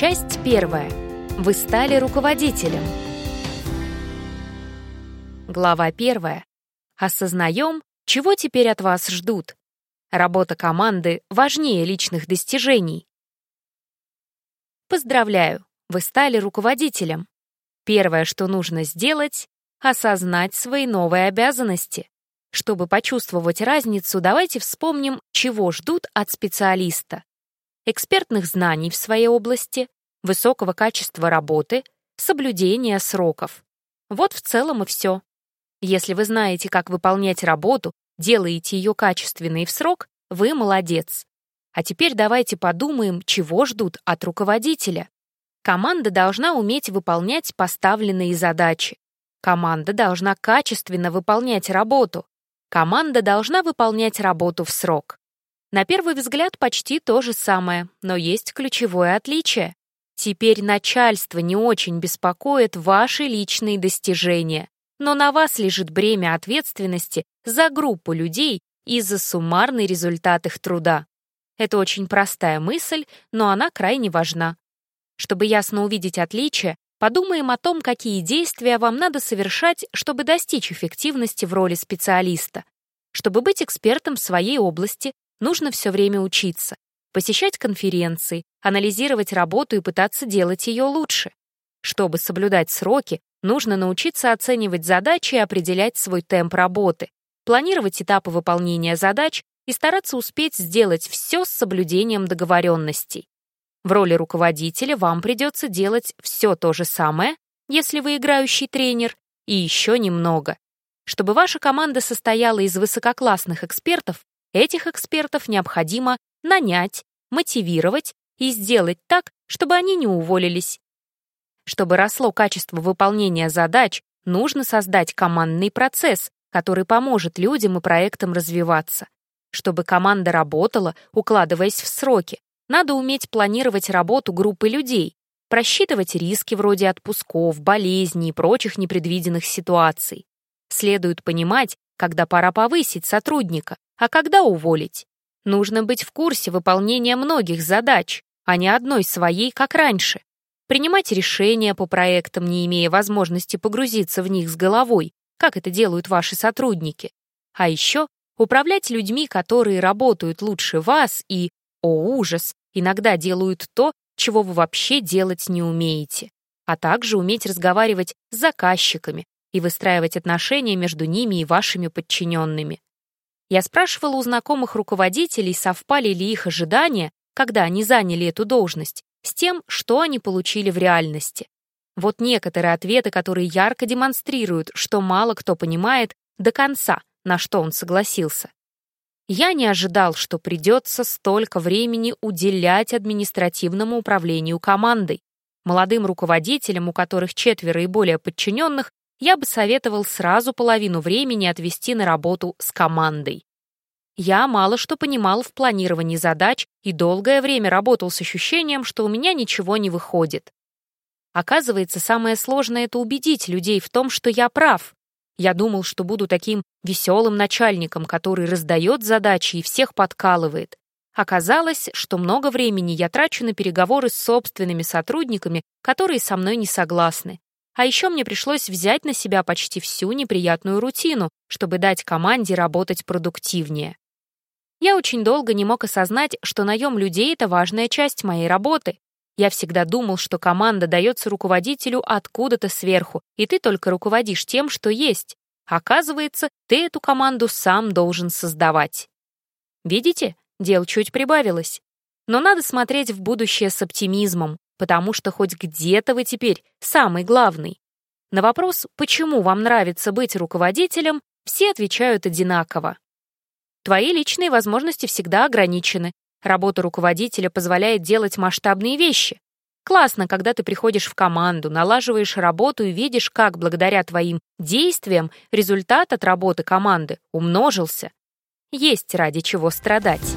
Часть первая. Вы стали руководителем. Глава первая. Осознаем, чего теперь от вас ждут. Работа команды важнее личных достижений. Поздравляю, вы стали руководителем. Первое, что нужно сделать — осознать свои новые обязанности. Чтобы почувствовать разницу, давайте вспомним, чего ждут от специалиста. Экспертных знаний в своей области, высокого качества работы, соблюдения сроков. Вот в целом и все. Если вы знаете, как выполнять работу, делаете ее качественно и в срок, вы молодец. А теперь давайте подумаем, чего ждут от руководителя. Команда должна уметь выполнять поставленные задачи. Команда должна качественно выполнять работу. Команда должна выполнять работу в срок. На первый взгляд почти то же самое, но есть ключевое отличие. Теперь начальство не очень беспокоит ваши личные достижения, но на вас лежит бремя ответственности за группу людей и за суммарный результат их труда. Это очень простая мысль, но она крайне важна. Чтобы ясно увидеть отличия, Подумаем о том, какие действия вам надо совершать, чтобы достичь эффективности в роли специалиста. Чтобы быть экспертом в своей области, нужно все время учиться, посещать конференции, анализировать работу и пытаться делать ее лучше. Чтобы соблюдать сроки, нужно научиться оценивать задачи и определять свой темп работы, планировать этапы выполнения задач и стараться успеть сделать все с соблюдением договоренностей. В роли руководителя вам придется делать все то же самое, если вы играющий тренер, и еще немного. Чтобы ваша команда состояла из высококлассных экспертов, этих экспертов необходимо нанять, мотивировать и сделать так, чтобы они не уволились. Чтобы росло качество выполнения задач, нужно создать командный процесс, который поможет людям и проектам развиваться. Чтобы команда работала, укладываясь в сроки, надо уметь планировать работу группы людей, просчитывать риски вроде отпусков, болезней и прочих непредвиденных ситуаций. Следует понимать, когда пора повысить сотрудника, а когда уволить. Нужно быть в курсе выполнения многих задач, а не одной своей, как раньше. Принимать решения по проектам, не имея возможности погрузиться в них с головой, как это делают ваши сотрудники. А еще управлять людьми, которые работают лучше вас и, о ужас, иногда делают то, чего вы вообще делать не умеете, а также уметь разговаривать с заказчиками и выстраивать отношения между ними и вашими подчиненными. Я спрашивала у знакомых руководителей, совпали ли их ожидания, когда они заняли эту должность, с тем, что они получили в реальности. Вот некоторые ответы, которые ярко демонстрируют, что мало кто понимает до конца, на что он согласился. Я не ожидал, что придется столько времени уделять административному управлению командой. Молодым руководителям, у которых четверо и более подчиненных, я бы советовал сразу половину времени отвести на работу с командой. Я мало что понимал в планировании задач и долгое время работал с ощущением, что у меня ничего не выходит. Оказывается, самое сложное — это убедить людей в том, что я прав, я думал, что буду таким веселым начальником, который раздает задачи и всех подкалывает. Оказалось, что много времени я трачу на переговоры с собственными сотрудниками, которые со мной не согласны. А еще мне пришлось взять на себя почти всю неприятную рутину, чтобы дать команде работать продуктивнее. Я очень долго не мог осознать, что наем людей — это важная часть моей работы, я всегда думал, что команда дается руководителю откуда-то сверху, и ты только руководишь тем, что есть. Оказывается, ты эту команду сам должен создавать. Видите, дел чуть прибавилось. Но надо смотреть в будущее с оптимизмом, потому что хоть где-то вы теперь самый главный. На вопрос, почему вам нравится быть руководителем, все отвечают одинаково. Твои личные возможности всегда ограничены, Работа руководителя позволяет делать масштабные вещи. Классно, когда ты приходишь в команду, налаживаешь работу и видишь, как благодаря твоим действиям результат от работы команды умножился. Есть ради чего страдать.